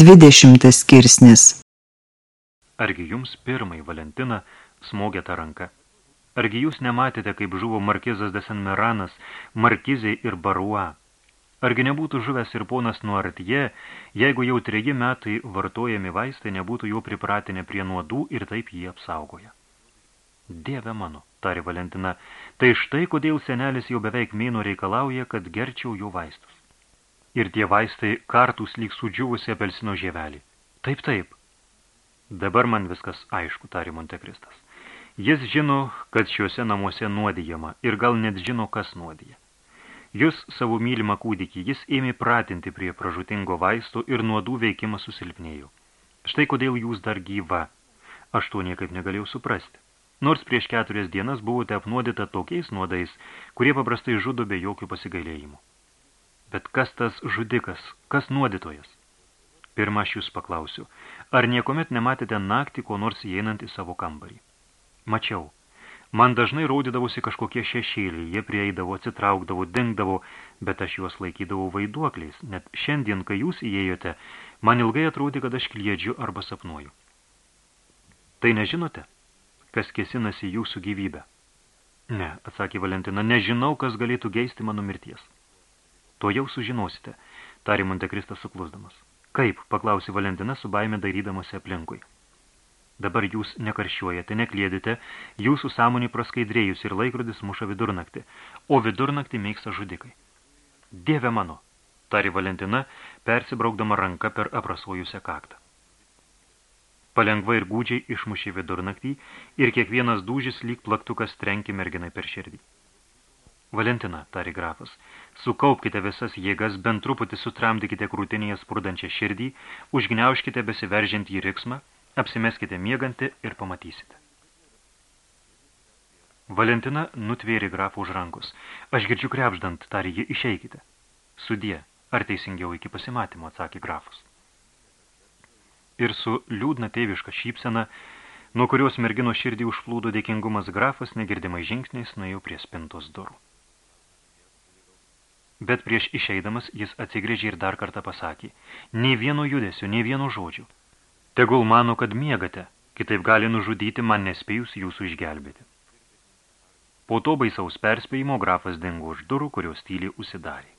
Dvidešimtas skirsnis Argi jums pirmai Valentiną smogė tą ranką? Argi jūs nematėte, kaip žuvo Markizas de Senmeranas, Markizai ir Barua? Argi nebūtų žuvęs ir ponas Nuartie, jeigu jau treji metai vartojami vaistai nebūtų jau pripratinę prie nuodų ir taip jį apsaugoja? Dieve mano, tarė Valentina, tai štai kodėl senelis jau beveik mėno reikalauja, kad gerčiau jo vaistus ir tie vaistai kartus lyg sudžiuvusi apelsino žievelį. Taip, taip. Dabar man viskas aišku, tarė Montekristas. Jis žino, kad šiuose namuose nuodijama ir gal net žino, kas nuodija. Jūs savo mylimą kūdikį, jis ėmė pratinti prie pražutingo vaisto ir nuodų veikimas susilpnėjo. Štai kodėl jūs dar gyva. Aš to niekaip negalėjau suprasti. Nors prieš keturias dienas buvote apnuodyta tokiais nuodais, kurie paprastai žudo be jokių pasigailėjimų. Bet kas tas žudikas, kas nuodytojas? Pirma, aš jūs paklausiu, ar niekomet nematėte naktį, ko nors įeinant į savo kambarį? Mačiau. Man dažnai rodydavosi kažkokie šešėliai, jie prieidavo, atsitraukdavo, dingdavo, bet aš juos laikydavau vaiduokliais, net šiandien, kai jūs įėjote, man ilgai atrodė, kad aš kliedžiu arba sapnuoju. Tai nežinote, kas kesinasi jūsų gyvybę? Ne, atsakė Valentina, nežinau, kas galėtų geisti mano mirties. To jau sužinosite, tarė Montekristas suklusdamas. Kaip, paklausė Valentina su baime darydamasi aplinkui. Dabar jūs nekaršiuojate, neklėdite, jūsų sąmonį praskaidrėjus ir laikrodis muša vidurnaktį, o vidurnaktį mėgsta žudikai. Dieve mano, tarė Valentina, persibraukdama ranką per aprasojusią kaktą. Palengva ir gūdžiai išmušė vidurnaktį ir kiekvienas dūžis lyg plaktukas trenkė merginai per širdį. Valentina, tari grafas, sukaupkite visas jėgas, bent truputį sutramdykite krūtinėje spurdančią širdį, užgniauškite besiveržiant į riksmą, apsimeskite miegantį ir pamatysite. Valentina nutvėrė grafą už rankus. Aš girdžiu krepždant, tarė jį, išeikite. Sudie, ar teisingiau iki pasimatymo, atsakė grafas. Ir su liūdna tėviška šypsena, nuo kurios mergino širdį užplūdo dėkingumas grafas, negirdimai žingsniais nuėjo prie spintos durų. Bet prieš išeidamas jis atsigrėžė ir dar kartą pasakė, nei vieno judesio, nei vieno žodžių. Tegul mano, kad miegate, kitaip gali nužudyti man nespėjus jūsų išgelbėti. Po to baisaus perspėjimo grafas dingo už durų, kurios tyliai užsidarė.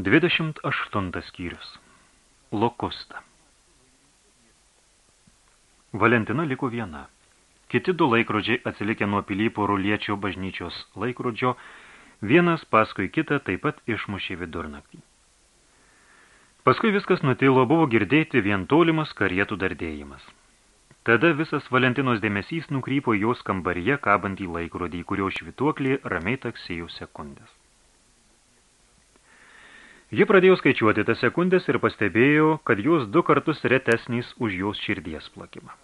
28 skyrius. Lokusta. Valentina liko viena. Kiti du laikrodžiai atsilikę nuo Pilypo ruliečio bažnyčios laikrodžio, vienas paskui kitą taip pat išmušė vidurnaktį. Paskui viskas nutilo, buvo girdėti vien tolimas karietų dardėjimas. Tada visas Valentinos dėmesys nukrypo jos kambaryje kabantį laikrodį, kurio švituoklį ramiai taksėjo sekundės. Ji pradėjo skaičiuoti tas sekundės ir pastebėjo, kad jos du kartus retesnys už jos širdies plakimą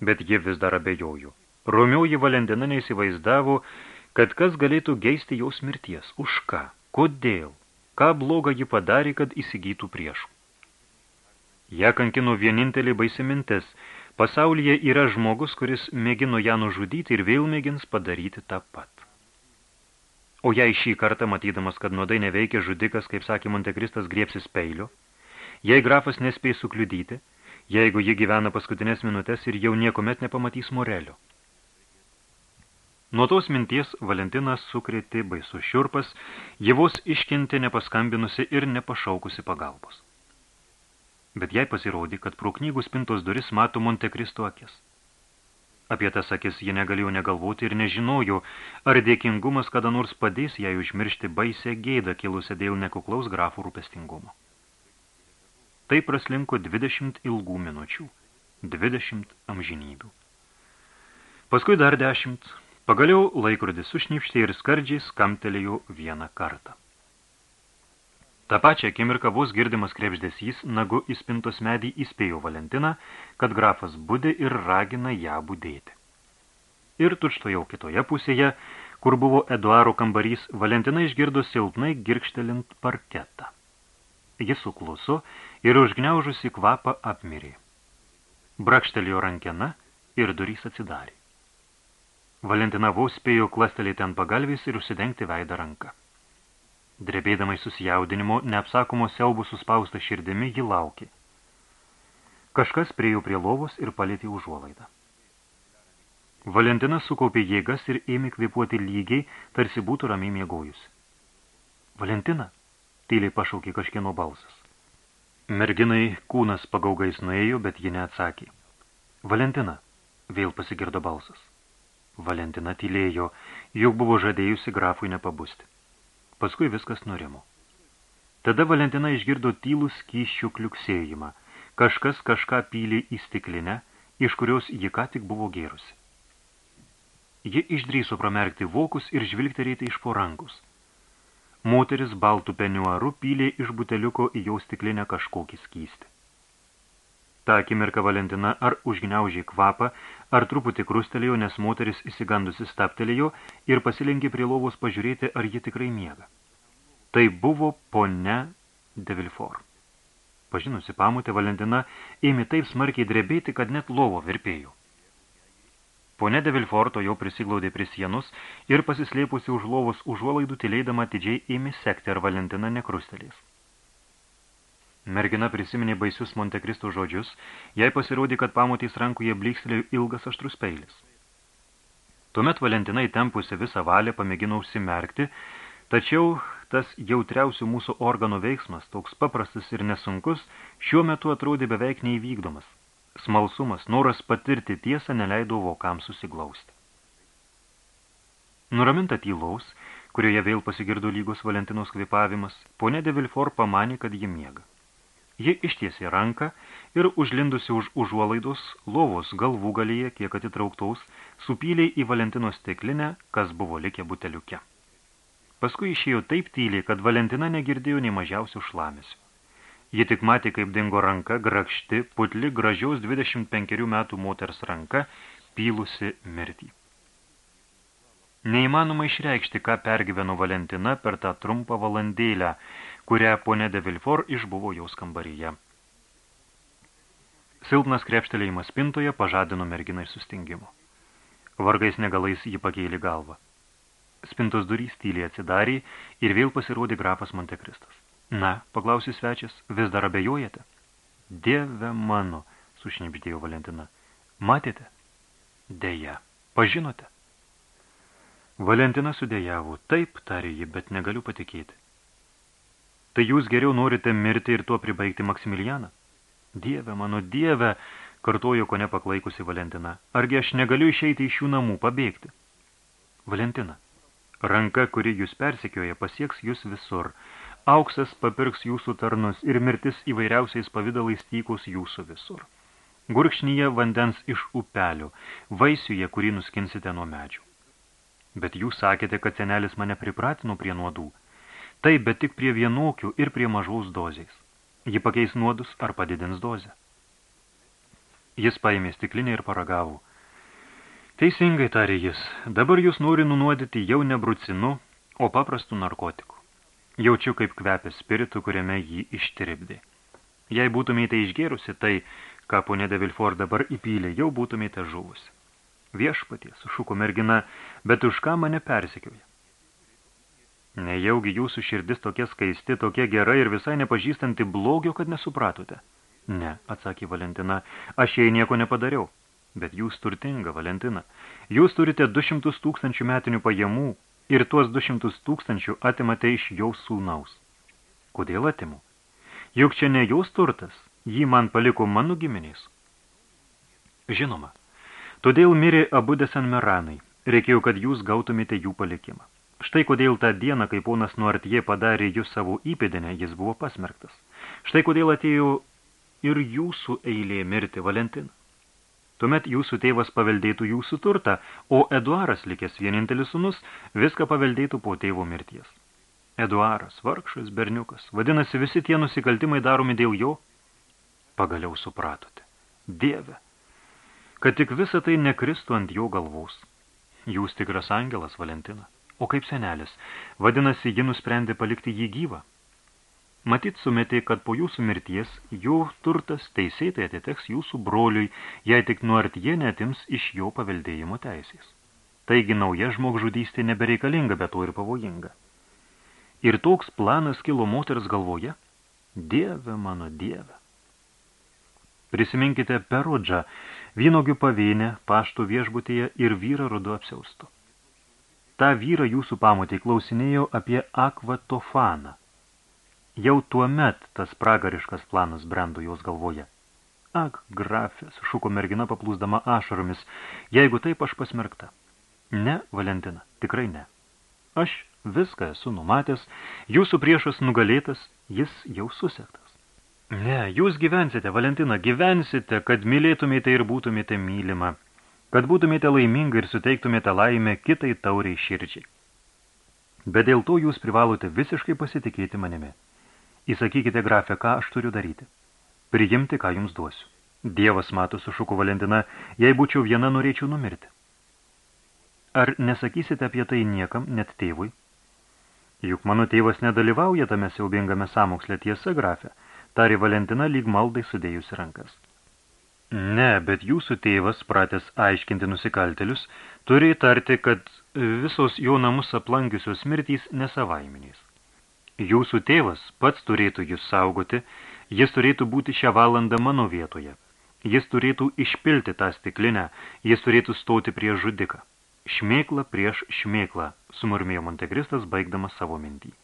bet ji vis dar abejojo. Romioji Valentina neįsivaizdavo, kad kas galėtų geisti jos mirties. Už ką? Kodėl? Ką blogą ji padarė, kad įsigytų priešų? Ja kankino vienintelį baisi mintis. Pasaulyje yra žmogus, kuris mėgino ją nužudyti ir vėl mėgins padaryti tą pat. O jei šį kartą, matydamas, kad nuodai neveikia žudikas, kaip sakė Montekristas, griepsis peilio, jei grafas nespėj sukliudyti, jeigu ji gyvena paskutinės minutės ir jau niekomet nepamatys Morelio. Nuo tos minties Valentinas sukrėtė baisus šiurpas, ji vos iškentė nepaskambinusi ir nepašaukusi pagalbos. Bet jai pasirodė, kad pro knygų spintos duris mato Montekristo akis. Apie tas akis ji negalėjo negalvoti ir nežinojo, ar dėkingumas kada nors padės jai užmiršti baisę gėdą kilusią dėl nekuklaus grafų rūpestingumo. Tai praslinko 20 ilgų minučių, 20 amžinybių. Paskui dar 10, pagaliau laikrodis sušnipštė ir skardžiai skamtelėjo vieną kartą. Ta pačia akimirką vos girdimas krepždesys nagu įspintos medį įspėjo Valentiną, kad grafas budė ir ragina ją budėti. Ir tučto jau kitoje pusėje, kur buvo Eduaro kambarys, Valentina išgirdo silpnai girkštelint parketą. Jis sukluso ir užgniaužusi kvapą apmirė. Brakštelėjo rankena ir durys atsidarė. Valentina vos spėjo klastelėti ant pagalvės ir užsidengti veidą ranką. Drebėdamai susijaudinimo, neapsakomo siaubų suspausta širdimi, ji laukė. Kažkas priejo prie lovos ir palėtė užuolaidą. Valentina sukaupė jėgas ir ėmė kvepuoti lygiai, tarsi būtų ramiai miegojusi. Valentina, tyliai pašaukė kažkieno balsas. Merginai kūnas pagaugais nuėjo, bet ji neatsakė. Valentina, vėl pasigirdo balsas. Valentina tylėjo, juk buvo žadėjusi grafui nepabusti. Paskui viskas nurimo. Tada Valentina išgirdo tylų skyščių kliuksėjimą. Kažkas kažką pylė į stiklinę, iš kurios ji ką tik buvo gėrusi. Ji išdryso pramerkti vokus ir žvilgterėti iš po rankus. Moteris baltų peniuaru pylė iš buteliuko į jau stiklinę kažkokį skystį. Ta akimirka Valentina ar užgniaužė kvapą, ar truputį krustelėjo, nes moteris įsigandusi staptelėjo ir pasilinkė prie lovos pažiūrėti, ar ji tikrai miega. Tai buvo ponia de Vilfort. Pažinusi pamutę, Valentina ėmė taip smarkiai drebėti, kad net lovo virpėjo. Pone de Vilforto jau prisiglaudė prie sienus ir pasislėpusi už lovos užuolaidų tylėdama atidžiai ėmė sekti, ar Valentina nekrustelės. Mergina prisiminė baisius Montekristo žodžius, jai pasirodė, kad pamotys rankoje blykstelėjo ilgas aštrus peilis. Tuomet Valentina įtempusi visą valią pamėgino užsimerkti, tačiau tas jautriausių mūsų organų veiksmas, toks paprastas ir nesunkus, šiuo metu atrodė beveik neįvykdomas. Smalsumas, noras patirti tiesą neleido vokams susiglausti. Nuraminta tylaus, kurioje vėl pasigirdo lygos Valentinos kvipavimas, ponė de Vilfort pamanė, kad ji miega. Ji ištiesė ranką ir užlindusi už užuolaidos lovos galvų galyje, kiek atitrauktaus, supylė į Valentino stiklinę, kas buvo likę buteliuke. Paskui išėjo taip tyliai, kad Valentina negirdėjo nei mažiausių šlamesių. Ji tik matė, kaip dingo ranka, grakšti, putli, gražiaus 25 metų moters ranka, pylusi mirtį. Neįmanoma išreikšti, ką pergyveno Valentina per tą trumpą valandėlę, kurią ponė de Vilfort išbuvo jaus kambaryje. Silpnas krepštelėjimas spintoje pažadino merginą iš sustingimo. Vargais negalais jį pakėlė galvą. Spintos durys tyliai atsidarė ir vėl pasirodė grafas Montekristas. Na, paklausė svečias, vis dar abejojate? Dieve mano, sušnipždėjo Valentina. Matėte? Deja, pažinote? Valentina sudėjavo, taip, tarė ji, bet negaliu patikėti. Tai jūs geriau norite mirti ir tuo pribaigti Maksimilianą? Dieve, mano dieve, kartojo ko nepaklaikusi Valentina. Argi aš negaliu išeiti iš šių namų, pabėgti? Valentina, ranka, kuri jūs persekioja, pasieks jūs visur. Auksas papirks jūsų tarnus ir mirtis įvairiausiais pavidalais tykus jūsų visur. Gurkšnyje vandens iš upelių, vaisiuje, kurį nuskinsite nuo medžių. Bet jūs sakėte, kad senelis mane pripratino prie nuodų. Taip, bet tik prie vienokių ir prie mažaus dozės. Ji pakeis nuodus ar padidins dozę. Jis paėmė stiklinę ir paragavo. Teisingai, tarė jis, dabar jūs nori nunuodyti jau ne brucinu, o paprastų narkotikų. Jaučiu, kaip kvepia spiritų, kuriame jį ištiribdė. Jei būtumėte išgėrusi, tai, ką ponė de Vilfort dabar įpylė, jau būtumėte žuvusi. Viešpatie, sušuko mergina, bet už ką mane persikioja? Nejaugi jūsų širdis tokia skaisti, tokia gera ir visai nepažįstanti blogio, kad nesupratote. Ne, atsakė Valentina, aš jai nieko nepadariau. Bet jūs turtinga, Valentina. Jūs turite 200 tūkstančių metinių pajamų ir tuos 200 tūkstančių atimate iš jau sūnaus. Kodėl atimu? Juk čia ne jūs turtas, jį man paliko mano giminės. Žinoma, todėl mirė abu desenmeranai, reikėjo, kad jūs gautumėte jų palikimą. Štai kodėl tą dieną, kai ponas Nuartie padarė jūs savo įpėdinę, jis buvo pasmerktas. Štai kodėl atėjo ir jūsų eilė mirti Valentina. Tuomet jūsų tėvas paveldėtų jūsų turtą, o Eduaras, likęs vienintelis sunus, viską paveldėtų po tėvo mirties. Eduaras, vargšas, berniukas, vadinasi, visi tie nusikaltimai daromi dėl jo? Pagaliau supratote. Dieve, kad tik visa tai nekristų ant jo galvos. Jūs tikras angelas, Valentina. O kaip senelis? Vadinasi, ji nusprendė palikti jį gyvą. Matyt, sumetė, kad po jūsų mirties jų turtas teisėtai atiteks jūsų broliui, jei tik nuart jie netims iš jo paveldėjimo teisės. Taigi nauja žmogžudystė nebereikalinga, bet to ir pavojinga. Ir toks planas kilo moters galvoje? Dieve mano dieve. Prisiminkite Perudžą, vynogių pavėnę, pašto viešbutėje ir vyrą rudu apsiaustu. Ta vyra jūsų pamotė klausinėjo apie akvatofaną. Jau tuo met tas pragariškas planas brendo jos galvoje. Ak, grafės, šuko mergina paplūsdama ašaromis, jeigu taip aš pasmerkta. Ne, Valentina, tikrai ne. Aš viską esu numatęs, jūsų priešas nugalėtas, jis jau susektas. Ne, jūs gyvensite, Valentina, gyvensite, kad mylėtumėte ir būtumėte mylima, kad būtumėte laiminga ir suteiktumėte laimę kitai tauriai širdžiai. Bet dėl to jūs privalote visiškai pasitikėti manimi. Įsakykite grafę, ką aš turiu daryti priimti, ką jums duosiu. Dievas mato, sušuko Valentina, jei būčiau viena, norėčiau numirti. Ar nesakysite apie tai niekam, net tėvui? Juk mano tėvas nedalyvauja tame siaubingame samokslė tiesa, grafė, tari Valentina lyg maldai sudėjusi rankas. Ne, bet jūsų tėvas, pratęs aiškinti nusikaltelius, turi įtarti, kad visos jo namus aplankiusios mirtys nesavaiminiais. Jūsų tėvas pats turėtų jūs saugoti, Jis turėtų būti šią valandą mano vietoje. Jis turėtų išpilti tą stiklinę, jis turėtų stoti prieš žudiką. Šmėkla prieš šmėklą, sumurmėjo Montekristas, baigdamas savo mintį.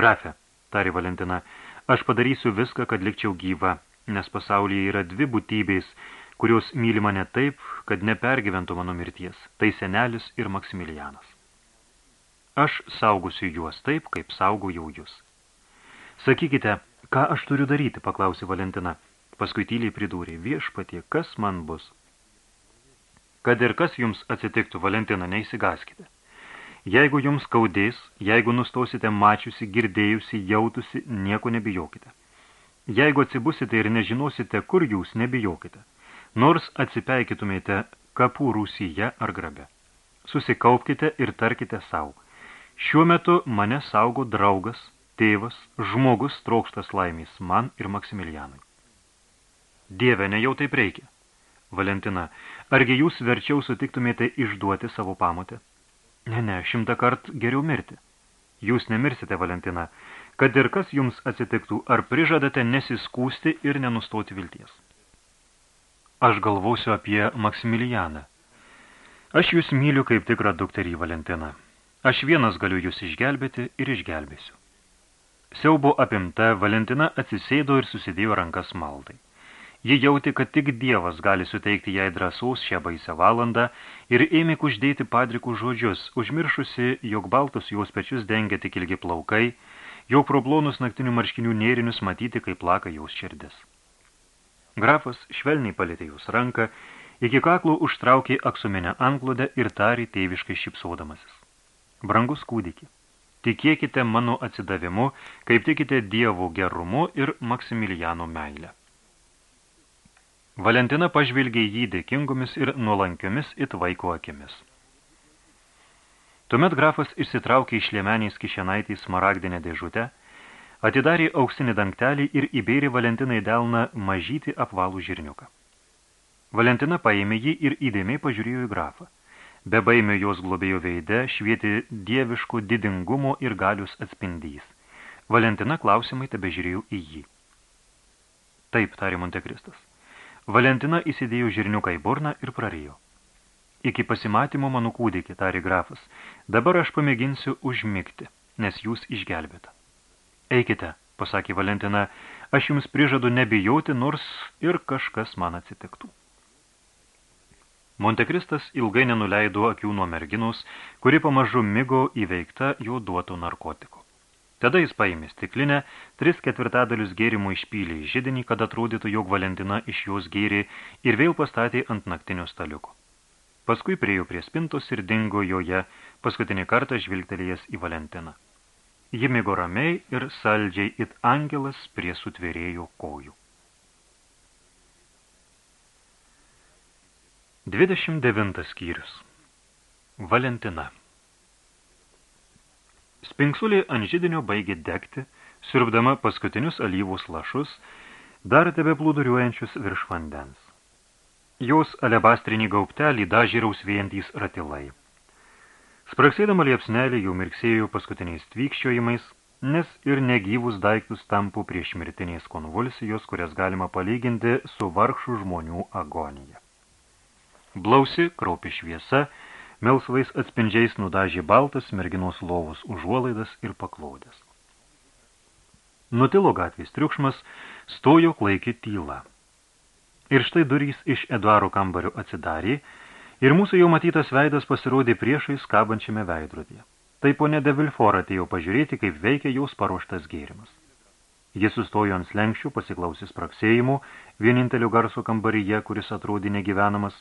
Grafė, tarė Valentina, aš padarysiu viską, kad likčiau gyva, nes pasaulyje yra dvi būtybės, kurios myli mane taip, kad nepergyventų mano mirties. Tai senelis ir Maksimilianas. Aš saugusiu juos taip, kaip saugojau jūs. Sakykite, Ką aš turiu daryti, paklausė Valentina. Paskui tyliai pridūrė, viešpatie, kas man bus? Kad ir kas jums atsitiktų, Valentina, neįsigaskite. Jeigu jums skaudės, jeigu nustosite mačiusi, girdėjusi, jautusi, nieko nebijokite. Jeigu atsibusite ir nežinosite, kur jūs, nebijokite. Nors atsipeikitumėte kapų rūsyje ar grabe. Susikaupkite ir tarkite savo. Šiuo metu mane saugo draugas, tėvas, žmogus trokštas laimės man ir Maksimilianui. Dieve, ne jau taip reikia. Valentina, argi jūs verčiau sutiktumėte išduoti savo pamotę? Ne, ne, šimtą kart geriau mirti. Jūs nemirsite, Valentina, kad ir kas jums atsitiktų, ar prižadate nesiskūsti ir nenustoti vilties. Aš galvosiu apie Maksimilianą. Aš jūs myliu kaip tikrą dukterį Valentiną. Aš vienas galiu jūs išgelbėti ir išgelbėsiu. Siaubo apimta, Valentina atsisėdo ir susidėjo rankas maldai. Ji jauti, kad tik Dievas gali suteikti jai drąsaus šią baisę valandą ir ėmė kuždėti padrikų žodžius, užmiršusi, jog baltus jos pečius dengia tik ilgi plaukai, jau problonus naktinių marškinių nėrinius matyti, kaip plaka jos širdis. Grafas švelniai palėtė jos ranką, iki kaklų užtraukė aksuminę anklodę ir tarė tėviškai šipsodamasis. Brangus kūdikį, Tikėkite mano atsidavimu, kaip tikite dievų gerumu ir Maksimiliano meilę. Valentina pažvilgė jį dėkingomis ir nuolankiomis it vaiko akimis. Tuomet grafas išsitraukė iš liemeniais kišenaitį smaragdinę dėžutę, atidarė auksinį dangtelį ir įbėrė Valentinai delną mažyti apvalų žirniuką. Valentina paėmė jį ir įdėmiai pažiūrėjo į grafą. Be baimio jos globėjo veide švieti dieviško didingumo ir galius atspindys. Valentina klausimai tebe žiūrėjo į jį. Taip, tarė Montekristas. Valentina įsidėjo žirniuką į burną ir prarijo. Iki pasimatymo mano kūdikį, tarė grafas, dabar aš pamėginsiu užmigti, nes jūs išgelbėta. Eikite, pasakė Valentina, aš jums prižadu nebijoti, nors ir kažkas man atsitiktų. Montekristas ilgai nenuleido akių nuo merginos, kuri pamažu migo įveikta jo duotų narkotikų. Tada jis paėmė stiklinę, tris ketvirtadalius gėrimų išpylė į židinį, kad atrodytų, jog Valentina iš jos gėrė ir vėl pastatė ant naktinio staliuko. Paskui priejo prie spintos ir dingo joje, paskutinį kartą žvilgtelėjęs į Valentiną. Ji migo ramiai ir saldžiai it angelas prie sutvėrėjo kojų. 29 skyrius Valentina Spinksulė ant židinio baigė degti, siurbdama paskutinius alyvus lašus, dar tebe plūduriuojančius virš vandens. Jos alebastrinį gauptelį dažė rausvėjantys ratilai. Spraksėdama liepsnelį jau mirksėjo paskutiniais tvykščiojimais, nes ir negyvus daiktus tampu prieš mirtinės konvulsijos, kurias galima palyginti su vargšų žmonių agonija. Blausi, kraupi šviesa, melsvais atspindžiais nudažė baltas merginos lovos užuolaidas ir paklodės. Nutilo gatvės triukšmas, stojo klaiki tyla. Ir štai durys iš Eduaro kambario atsidarė, ir mūsų jau matytas veidas pasirodė priešais kabančiame veidrodėje. Tai ponė de Vilfor atėjo pažiūrėti, kaip veikia jos paruoštas gėrimas. Jis sustojo ant slenkščių, pasiklausys praksėjimų, vienintelio garso kambaryje, kuris atrodė negyvenamas,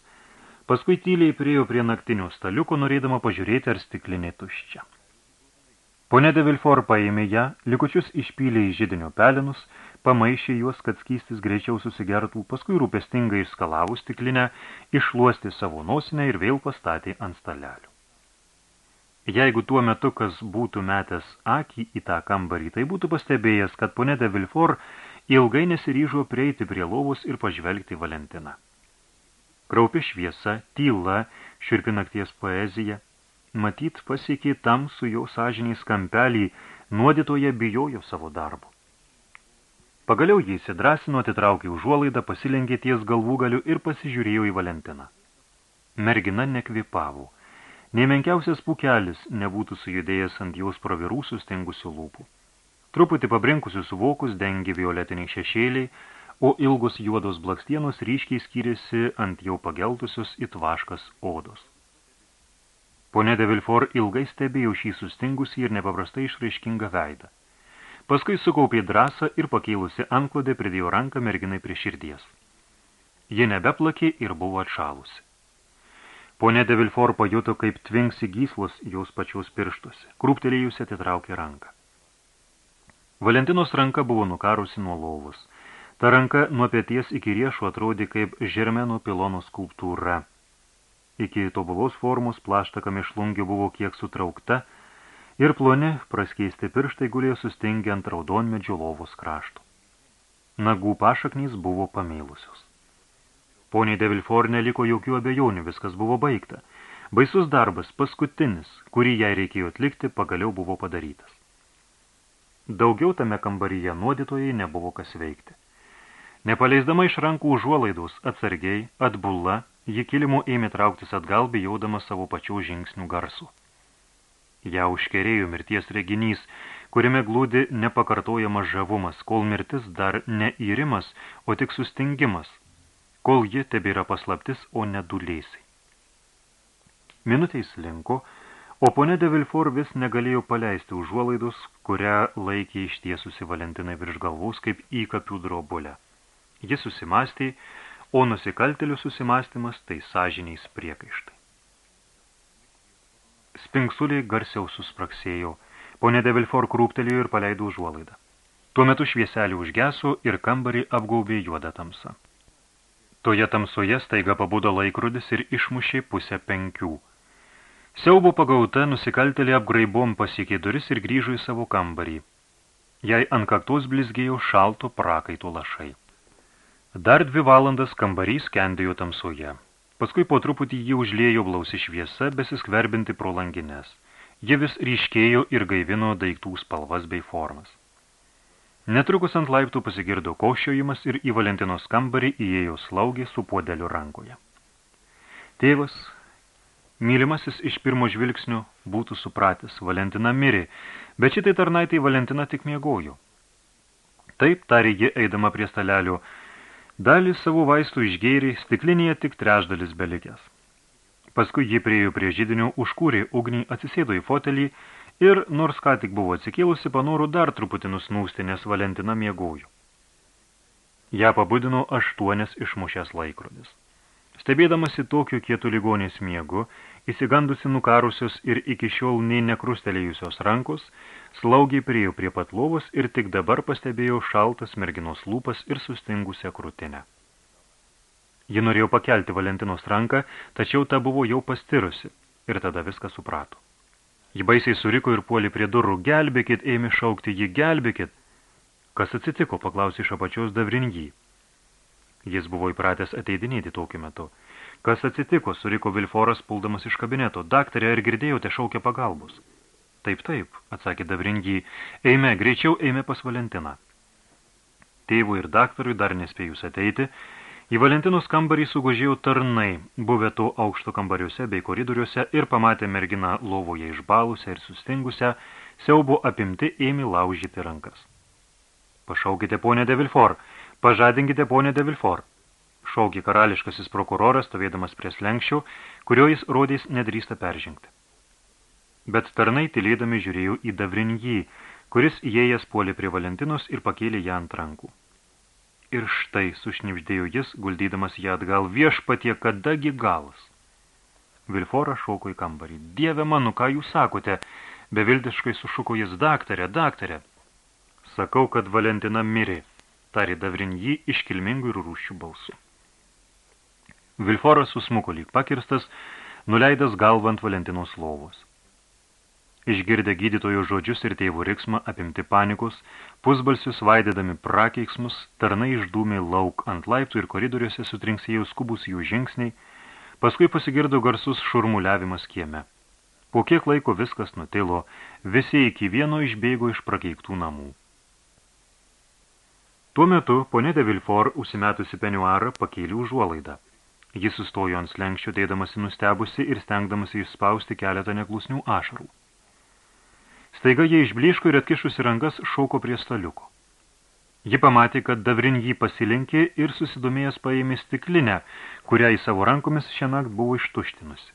paskui tyliai priejo prie naktinio staliuko, norėdama pažiūrėti, ar stiklinė tuščia. Pone de Vilfor paėmė ją, likučius išpylė į židinio pelinus, pamaišė juos, kad skystis greičiau susigertų, paskui rūpestingai išskalavų stiklinę, išluosti savo nosinę ir vėl pastatė ant stalelių. Jeigu tuo metu, kas būtų metęs akį į tą kambarį, tai būtų pastebėjęs, kad ponė de Vilfor ilgai nesiryžo prieiti prie lovos ir pažvelgti Valentiną. Kraupi šviesa, tyla, širpi nakties poezija, matyt pasiekė tam su jo sąžiniais kampelį, nuodytoje bijojo savo darbo. Pagaliau jį įsidrasino, atitraukė užuolaidą, pasilenkė ties galvūgaliu ir pasižiūrėjo į Valentiną. Mergina nekvipavo. Nei menkiausias pukelis nebūtų sujudėjęs ant jaus pravirų sustingusių lūpų. Truputį pabrinkusius vokus dengė violetiniai šešėliai, o ilgus juodos blakstienos ryškiai skyrėsi ant jau pageltusios itvaškas odos. Pone de Vilfor ilgai stebėjo šį sustingusį ir nepaprastai išraiškingą veidą. Paskui sukaupė drąsą ir pakėlusi anklodė pridėjo ranką merginai prie širdies. Ji nebeplakė ir buvo atšalusi. Pone de Vilfor pajuto, kaip tvinksi gyslos jaus pačiaus pirštuose. Krūptelėjusi atitraukė ranką. Valentinos ranka buvo nukarusi nuo lovos – Ta ranka nuo pėties iki riešų atrodė kaip žermenų pilono skulptūra. Iki tobulos formos plaštaka mišlungio buvo kiek sutraukta ir ploni praskeisti pirštai gulėjo sustingę ant raudonmedžio lovos krašto. Nagų pašaknys buvo pamėlusios. Poniai de Vilfor neliko jokių abejonių, viskas buvo baigta. Baisus darbas, paskutinis, kurį jai reikėjo atlikti, pagaliau buvo padarytas. Daugiau tame kambaryje nuodytojai nebuvo kas veikti. Nepaleisdama iš rankų užuolaidos atsargiai, atbulla, ji kilimu ėmė trauktis atgal, bijaudama savo pačių žingsnių garsų. Ja užkerėjo mirties reginys, kuriame glūdi nepakartojamas žavumas, kol mirtis dar ne įrimas, o tik sustingimas, kol ji tebėra paslaptis, o ne dulėsiai. Minutės linko, o ponė de Vilfor vis negalėjo paleisti užuolaidos, kurią laikė ištiesusi Valentinai virš galvos kaip įkapių drobulę. Jis susimastė, o nusikaltelių susimastymas tai sąžiniais priekaištai. Spinksuliai garsiau suspraksėjo, ponė de Vilfor krūptelėjo ir paleido užuolaidą. Tuo metu švieselį užgeso ir kambarį apgaubė juodą tamsą. Toje tamsoje staiga pabudo laikrodis ir išmušė pusę penkių. Siaubo pagauta nusikaltelė apgraibom pasiekė duris ir grįžo į savo kambarį. Jai ant kaktos blizgėjo šalto prakaito lašai. Dar dvi valandas kambarys kendėjo tamsoje. Paskui po truputį jį užlėjo blausi šviesa, besiskverbinti pro langines. Ji vis ryškėjo ir gaivino daiktų spalvas bei formas. Netrukus ant laiptų pasigirdo košiojimas ir į Valentinos kambarį įėjo slaugė su puodeliu rankoje. Tėvas, mylimasis iš pirmo žvilgsnio, būtų supratęs, Valentina mirė, bet šitai tarnaitai Valentina tik miegojo. Taip, tarė ji, eidama prie stalelio, Dalį savų vaistų išgėrė, stiklinėje tik trešdalis belikęs. Paskui jį priejo prie žydinio, užkūrė ugnį, atsisėdo į fotelį ir, nors ką tik buvo atsikėlusi, panorų dar truputį nusnūsti, nes Valentina miegojo. Ja pabudino aštuonis išmušęs laikrodis. Stebėdamasi tokiu kietų ligonės miegu, įsigandusi nukarusios ir iki šiol nei nekrustelėjusios rankos, slaugiai priejo prie patlovos ir tik dabar pastebėjo šaltas merginos lūpas ir sustingusią krūtinę. Ji norėjo pakelti Valentinos ranką, tačiau ta buvo jau pastirusi ir tada viską suprato. Ji baisiai suriko ir puolė prie durų, gelbėkit, ėmė šaukti, jį gelbėkit. Kas atsitiko, paklausė iš apačios davrinjį. Jis buvo įpratęs ateidinėti tokiu metu. Kas atsitiko, suriko Vilforas puldamas iš kabineto. Daktarė, ar girdėjote šaukia pagalbos? Taip, taip, atsakė Davringy. Eime, greičiau eime pas Valentiną. Tėvui ir daktarui dar nespėjus ateiti, į Valentinus kambarį sugužėjo tarnai, buvę to aukšto kambariuose bei koridoriuose ir pamatė merginą lovoje išbalusią ir sustingusią, siaubo apimti ėmė laužyti rankas. Pašaukite ponę de Vilfor, pažadinkite ponę de Vilfor. Šaukė karališkasis prokuroras, stovėdamas prie slenkščių, kurio jis rodys nedrįsta peržengti. Bet tarnai tylėdami žiūrėjo į Davrinjį, kuris įėjęs puolė prie Valentinos ir pakėlė ją ant rankų. Ir štai sušnipždėjo jis, guldydamas ją atgal, viešpatie, kadagi galas. Vilfora šoko į kambarį. Dieve manu, ką jūs sakote? Bevildiškai sušuko jis, daktarė, daktarė. Sakau, kad Valentina mirė, tarė Davrinjį iškilmingų ir rūšių balsu. Vilforas susmuko lyg pakirstas, nuleidęs galvą ant Valentinos lovos. Išgirdę gydytojo žodžius ir tėvų riksmą apimti panikos, pusbalsius vaidėdami prakeiksmus, tarnai išdūmė lauk ant laiptų ir koridoriuose sutrinksėjo skubus jų žingsniai, paskui pasigirdo garsus šurmuliavimas kieme. Po kiek laiko viskas nutilo, visi iki vieno išbėgo iš prakeiktų namų. Tuo metu ponė de Vilfor, užsimetusi peniuarą, pakėlė užuolaidą. Jis sustojo ant slenkščio, dėdamasi nustebusi ir stengdamasi išspausti keletą neklusnių ašarų. Staiga jie išbliško ir atkišusi rankas šauko prie staliuko. Ji pamatė, kad Davrin jį pasilinkė ir susidomėjęs paėmė stiklinę, kurią į savo rankomis šiąnakt buvo ištuštinusi.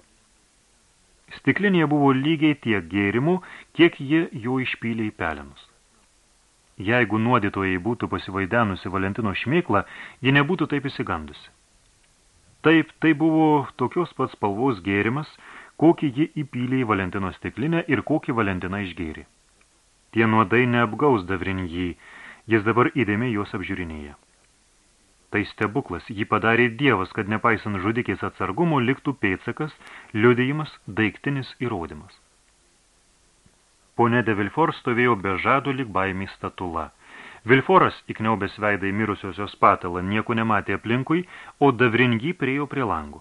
Stiklinėje buvo lygiai tiek gėrimų, kiek ji jo išpylė į pelenus. Jeigu nuodytojai būtų pasivaidenusi Valentino šmėklą, ji nebūtų taip įsigandusi. Taip, tai buvo tokios pats spalvos gėrimas, kokį ji įpylė į Valentino stiklinę ir kokį Valentina išgėrė. Tie nuodai neapgaus davrin jį, jis dabar įdėmė juos apžiūrinėja. Tai stebuklas, jį padarė Dievas, kad nepaisant žudikės atsargumo liktų pėtsakas, liudijimas, daiktinis įrodymas. Pone de Vilfor stovėjo be žado lyg baimį statula. Vilforas, įkniaubęs veidai mirusiosios patalą, nieko nematė aplinkui, o davringy priejo prie langų.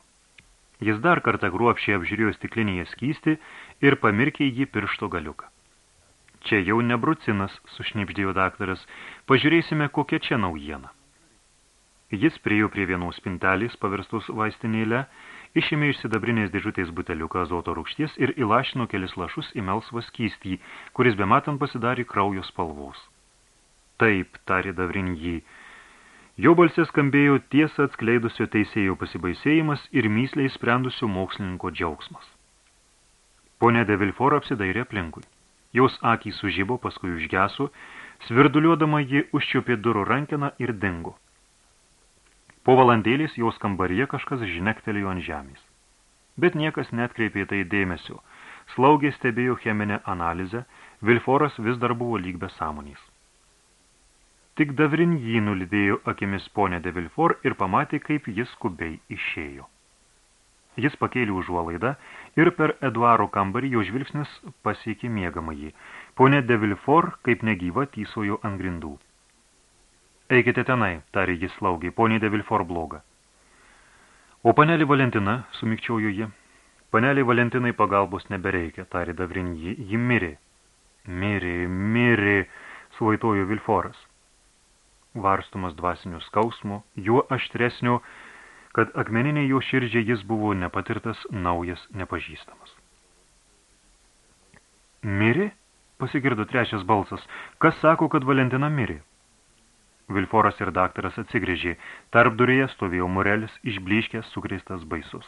Jis dar kartą gruopšiai apžiūrėjo stiklinėje skysti ir pamirkė jį piršto galiuką. Čia jau nebrucinas, sušnipždėjo daktaras, pažiūrėsime, kokia čia naujiena. Jis priejo prie vienos spintelės paverstus vaistinėlę, išėmė iš sidabrinės dėžutės buteliuką azoto rūkšties ir įlašino kelis lašus į melsvą skystį, kuris bematant pasidarė kraujo spalvos. Taip, tarė davrin jį, Jo balsė skambėjo tiesą atskleidusio teisėjo pasibaisėjimas ir mysliai sprendusio mokslininko džiaugsmas. Pone de Vilfor apsidairė aplinkui. Jos akys sužybo, paskui užgeso, svirduliuodama ji užčiopė durų rankeną ir dingo. Po valandėlės jos kambaryje kažkas žinektelėjo ant žemės. Bet niekas netkreipė tai dėmesio. Slaugė stebėjo cheminę analizę, Vilforas vis dar buvo lyg be sąmonės. Tik Davrin jį nulidėjo akimis ponė de Vilfor ir pamatė, kaip jis skubiai išėjo. Jis pakėlė užuolaidą ir per Eduaro kambarį jo žvilgsnis pasiekė mėgamąjį. Ponė de Vilfor kaip negyva tysojo ant grindų. Eikite tenai, tarė jis slaugiai, ponė de Vilfor bloga. O panelį Valentina, sumikčiojo ji, panelį Valentinai pagalbos nebereikia, tarė Davrin jį, ji mirė. Mirė, mirė, suvaitojo Vilforas varstomas dvasinių skausmų, juo aštresnių, kad akmeniniai jo širdžiai jis buvo nepatirtas, naujas, nepažįstamas. Miri? Pasigirdo trečias balsas. Kas sako, kad Valentina miri? Vilforas ir daktaras atsigrėžė. Tarp durėje stovėjo Murelis, išbliškęs, sukreistas baisus.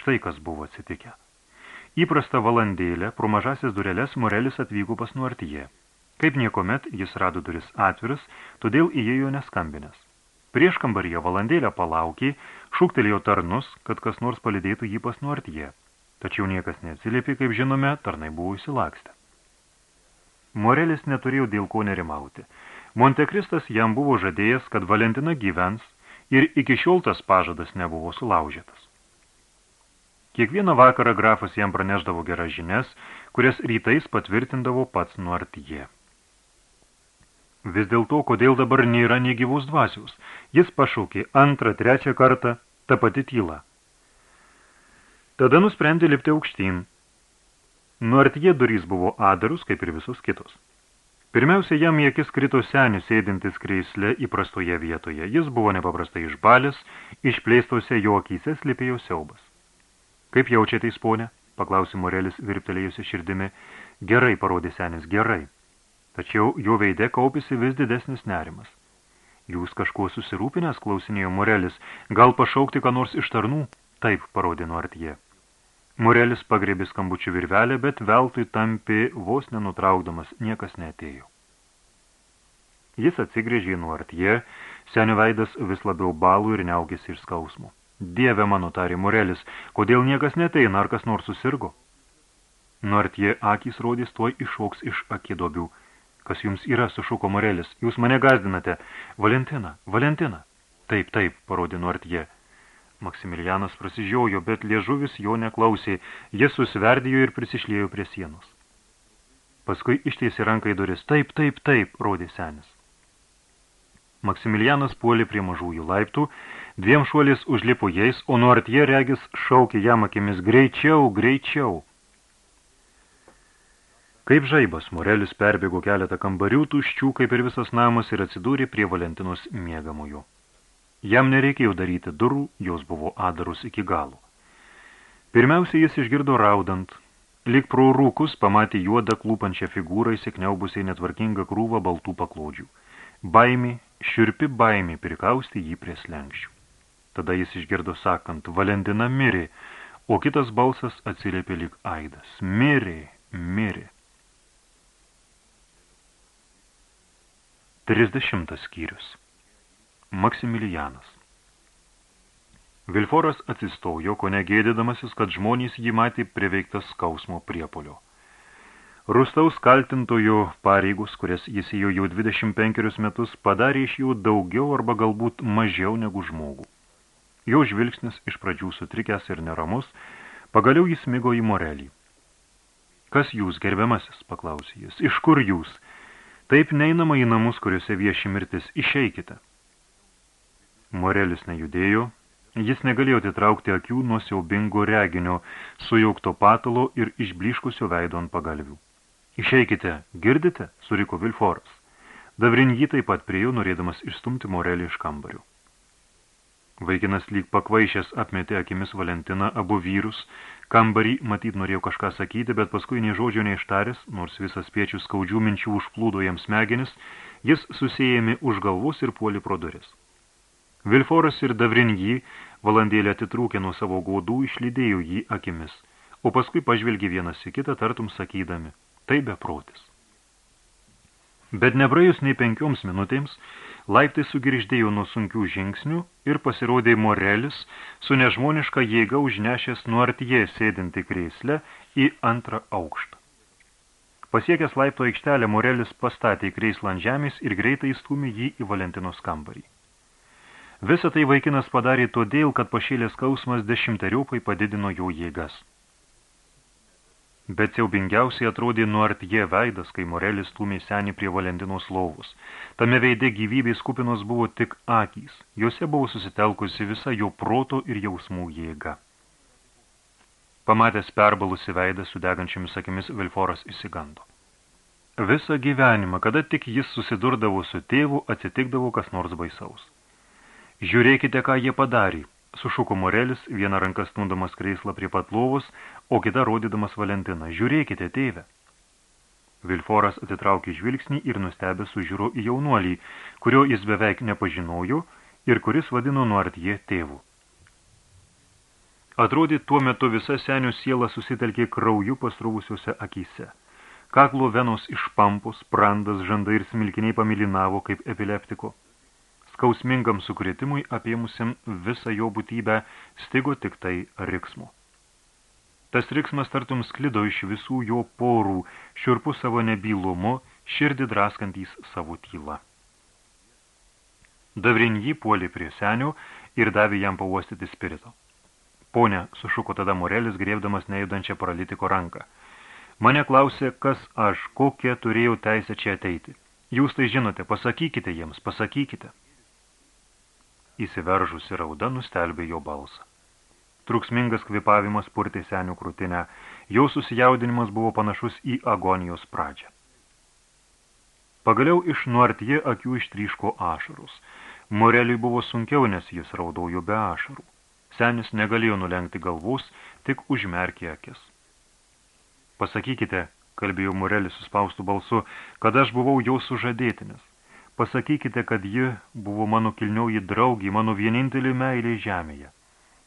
Štai kas buvo atsitikę. Įprasta valandėlę, pro mažasis dureles, Murelis atvyko pas nuartyje. Kaip niekomet jis rado duris atviras, todėl įėjo neskambinės. Prieš kambaryje valandėlę palaukė, šūktelėjo tarnus, kad kas nors palidėtų jį pas nuartyje. Tačiau niekas neatsiliepė, kaip žinome, tarnai buvo įsilakstę. Morelis neturėjo dėl ko nerimauti. Montekristas jam buvo žadėjęs, kad Valentina gyvens ir iki šiol tas pažadas nebuvo sulaužytas. Kiekvieną vakarą grafas jam praneždavo geras žinias, kurias rytais patvirtindavo pats nuartyje. Vis dėlto, kodėl dabar nėra negyvus dvasius? Jis pašaukė antrą, trečią kartą, Ta pati tyla. Tada nusprendė lipti aukštyn. Nuartie durys buvo adarus, kaip ir visus kitos. Pirmiausia, jam į akis krito senis sėdintis kreisle įprastoje vietoje. Jis buvo nepaprastai išbalęs, išplėstose jo akyse slipėjo siaubas. Kaip jaučiatės, ponė? paklausė Morelis virptelėjusi širdimi. Gerai, parodė senis, gerai. Tačiau jo veide kaupėsi vis didesnis nerimas. Jūs kažkuo susirūpinęs, klausinėjo Morelis, gal pašaukti ką nors iš tarnų? Taip, parodė Nuartie. Morelis pagrėbė skambučių virvelę, bet veltui tampė vos nenutraukdamas, niekas neatėjo. Jis atsigrėžė nuo artie, senio veidas vis labiau balų ir neaugėsi iš skausmų. Dieve mano, tarė Morelis, kodėl niekas neteina, ar kas nors susirgo? Nuartie akys rodys tuoj išauks iš akidobių. Kas jums yra, sušuko Morelis, jūs mane gazdinate. Valentina, Valentina. Taip, taip, parodė Nuartie. Maksimilianas prasižiojo, bet liežuvis jo neklausė. Jis susverdijo ir prisišlėjo prie sienos. Paskui ištiesi ranką į duris. Taip, taip, taip, rodė senis. Maksimilianas puolė prie mažųjų laiptų, dviem šuolis užlipo jais, o nuo artie regis šaukė jam akimis greičiau, greičiau. Kaip žaibas, Morelis perbėgo keletą kambarių tuščių, kaip ir visas namas, ir atsidūrė prie Valentinos miegamųjų. Jam nereikėjo daryti durų, jos buvo adarus iki galo. Pirmiausia, jis išgirdo raudant. Lik pro rūkus pamatė juodą klūpančią figūrą įsikniaubusiai netvarkingą krūvą baltų paklodžių. Baimė, širpi baimė prikausti jį prie slenkščių. Tada jis išgirdo sakant, Valentina mirė, o kitas balsas atsiliepė lyg aidas. Mirė, mirė. 30 skyrius Maksimilianas Vilforas atsistojo, ko negėdydamasis, kad žmonės jį matė priveiktas skausmo priepolio. Rustaus kaltintojo pareigus, kurias jis įjo jau 25 metus, padarė iš jų daugiau arba galbūt mažiau negu žmogų. Jo žvilgsnis iš pradžių sutrikęs ir neramus, pagaliau jis migo į morelį. Kas jūs, gerbiamasis, paklausė jis, iš kur jūs? Taip neinama į namus, kuriuose vieši mirtis, išeikite. Morelis nejudėjo, jis negalėjo atitraukti akių nuo siaubingo reginio, sujaukto patalo ir išbliškusio veido ant pagalvių. Išeikite, girdite, suriko Vilforas. Davrin jį taip pat priejo, norėdamas išstumti Morelį iš kambarių. Vaikinas lyg pakvaišęs apmetė akimis Valentiną abu vyrus. Kambarį matyt norėjo kažką sakyti, bet paskui nei žodžio neištaręs, nors visas spiečių skaudžių minčių užplūdo jam smegenis, jis susijėmė už galvus ir puolį pro duris. Vilforas ir Davrin jį, valandėlę atitrūkę nuo savo gaudų, išlydėjo jį akimis, o paskui pažvelgė vienas į kitą, tartum sakydami, tai beprotis. Bet nepraėjus nei penkioms minutėms, laiptai sugirždėjo nuo sunkių žingsnių ir pasirodė Morelis su nežmoniška jėga užnešęs nuo artyje sėdinti krėslę į antrą aukštą. Pasiekęs laipto aikštelę, Morelis pastatė krėslą ant žemės ir greitai įstūmė jį į Valentinos kambarį. Visą tai vaikinas padarė todėl, kad pašėlės skausmas dešimteriupai padidino jo jėgas. Bet siaubingiausiai atrodė nuartie veidas, kai Morelis stūmė senį prie Valentinos lovus. Tame veide gyvybės kupinos buvo tik akys. Jose buvo susitelkusi visa jo proto ir jausmų jėga. Pamatęs perbalusi veidą su degančiamis akimis, Vilforas įsigando. Visą gyvenimą, kada tik jis susidurdavo su tėvu, atsitikdavo kas nors baisaus. Žiūrėkite, ką jie padarė, sušuko Morelis, vieną ranką stumdamas kreislą prie pat lovos, o kitą rodydamas Valentiną. Žiūrėkite, tėve. Vilforas atitraukė žvilgsnį ir nustebęs sužiūro į jaunuolį, kurio jis beveik nepažinojo ir kuris vadino nuartie tėvų. Atrodė tuo metu visa senio siela susitelkė krauju pasrūvusiuose akyse. Kaklo venos išpampus, prandas, žandai ir smilkiniai pamilinavo kaip epileptiko. Skausmingam sukretimui apėmusiam visą jo būtybę stigo tik tai riksmo. Tas riksmas tartum sklido iš visų jo porų, šiurpu savo nebylumu, širdį draskantys savo tylą. Davrin jį puolė prie senių ir davė jam pauostyti spirito. Pone, sušuko tada Morelis, grėbdamas nejudančią paralitiko ranką. Mane klausė, kas aš, kokie turėjau teisę čia ateiti. Jūs tai žinote, pasakykite jiems, pasakykite. Įsiveržusi rauda nustelbė jo balsą. Truksmingas kvipavimas purtė senių krūtinę, jo susijaudinimas buvo panašus į agonijos pradžią. Pagaliau iš nuartie akių ištryško ašarus. Moreliui buvo sunkiau, nes jis raudojo be ašarų. Senis negalėjo nulenkti galvos, tik užmerkė akis. Pasakykite, kalbėjo Morelis suspaustų balsu, kad aš buvau jau sužadėtinis. Pasakykite, kad ji buvo mano kilnioji draugė, mano vienintelį meilė žemėje.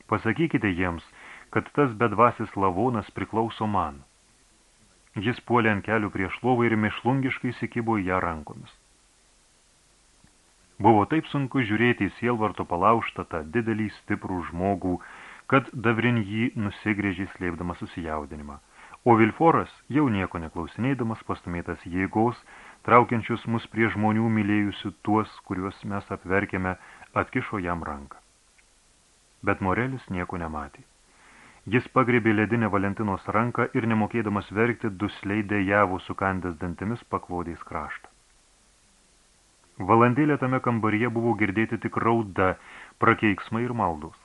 Pasakykite jiems, kad tas bedvasis lavonas priklauso man. Jis puolė ant kelių prieš lovą ir mešlungiškai įsikibo ją rankomis. Buvo taip sunku žiūrėti į sielvarto palauštą tą didelį stiprų žmogų, kad davrin jį nusigrėžė slėpdamas susijaudinimą. O Vilforas, jau nieko neklausinėdamas, pastumėtas jėgos, traukiančius mus prie žmonių mylėjusių tuos, kuriuos mes apverkėme, atkišo jam ranką. Bet Morelis nieko nematė. Jis pagrėbė ledinę Valentinos ranką ir nemokėdamas verkti, dusliai dėjavo sukandęs dantimis paklodės kraštą. Valandėlė tame kambaryje buvo girdėti tik rauda, prakeiksmai ir maldos.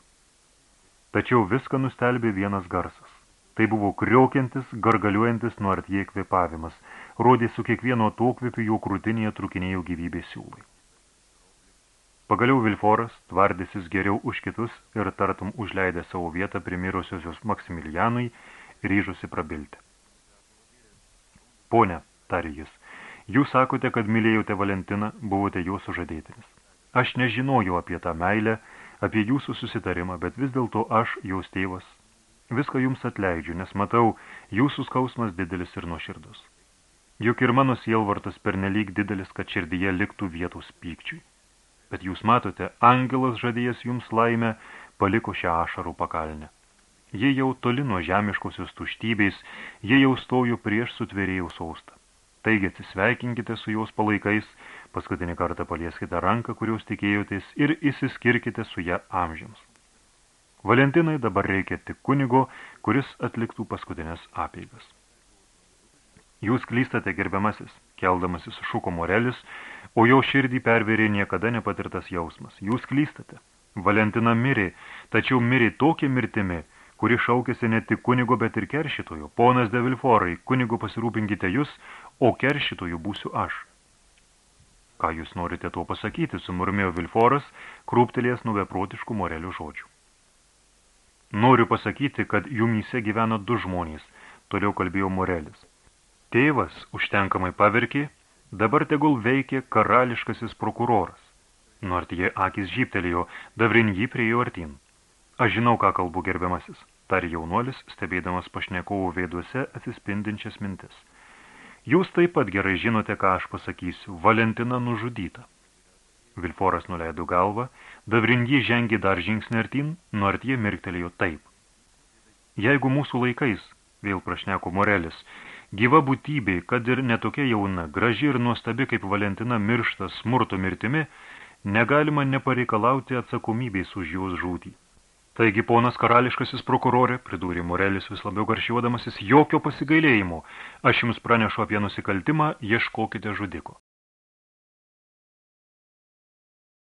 Tačiau viską nustelbė vienas garsas. Tai buvo kriokiantis, gargaliuojantis nuo artie kvepavimas, rodė su kiekvieno atokvėpiu jo krūtinėje trukinėjo gyvybės siūlai. Pagaliau Vilforas, tvardysis geriau už kitus ir tartum užleidė savo vietą primirusiosios Maksimilianui, ryžusi prabilti. Pone, tarė jis, jūs sakote, kad mylėjote Valentiną, buvote jo sužadėtinis. Aš nežinojau apie tą meilę, apie jūsų susitarimą, bet vis dėlto aš, jaus tėvas, Viską jums atleidžiu, nes matau, jūsų skausmas didelis ir nuoširdus. Juk ir mano sielvartas pernelyg didelis, kad širdyje liktų vietos pykčiui. Bet jūs matote, angelas žadėjęs jums laimę paliko šią ašarų pakalnę. Jie jau toli nuo žemiškosios tuštybės, jie jau stojo prieš sutvėrėjų saustą. Taigi atsisveikinkite su jos palaikais, paskutinį kartą palieskite ranką, kurios tikėjotės, ir įsiskirkite su ją amžiams. Valentinai dabar reikia tik kunigo, kuris atliktų paskutinės apeigas. Jūs klystate, gerbiamasis, keldamasis šūko morelis, o jo širdį pervėrė niekada nepatirtas jausmas. Jūs klystate. Valentina mirė, tačiau mirė tokia mirtimi, kuri šaukėsi ne tik kunigo, bet ir keršitojo. Ponas de Vilforai, kunigo pasirūpinkite jūs, o keršitoju būsiu aš. Ką jūs norite tuo pasakyti, sumurmėjo Vilforas, krūptelės nuo beprotiškų morelių žodžių. Noriu pasakyti, kad jumyse gyvena du žmonės, toliau kalbėjo Morelis. Tėvas užtenkamai paverkė, dabar tegul veikė karališkasis prokuroras. Nors jie akis žyptelėjo, davrin jį prie jo artin. Aš žinau, ką kalbu gerbiamasis, tarė jaunuolis, stebėdamas pašnekovų veiduose atsispindinčias mintis. Jūs taip pat gerai žinote, ką aš pasakysiu, Valentina nužudyta. Vilforas nuleido galvą, davringi žengė dar žingsnį artin, nuo artie mirktelėjo taip. Jeigu mūsų laikais, vėl prašneko Morelis, gyva būtybė, kad ir netokia jauna, graži ir nuostabi kaip Valentina miršta smurto mirtimi, negalima nepareikalauti atsakomybės už jos žūtį. Taigi, ponas karališkasis prokurorė, pridūrė Morelis vis labiau garšiuodamasis, jokio pasigailėjimo. Aš jums pranešu apie nusikaltimą, ieškokite žudiko.